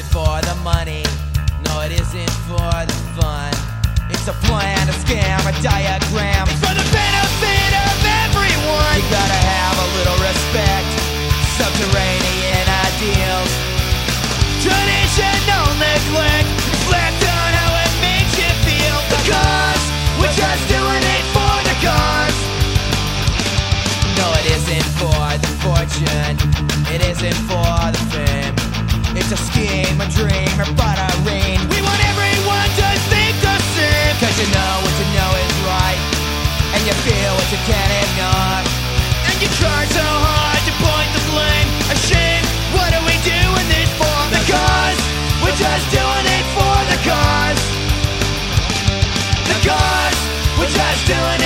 isn't for the money. No, it isn't for the fun. It's a plan, a scam, a diagram. It's for the benefit of everyone. You gotta have a little respect. Subterranean ideals. Traditional neglect. Reflect on how it makes you feel. The Because we're just doing it for the cause. No, it isn't for the fortune. It isn't for the fame dream or but. We want everyone to think the same. Cause you know what you know is right. And you feel what you can ignore. And you try so hard to point the blame. A shame. What are we doing this for? The cause. We're just doing it for the cause. The cause. We're just doing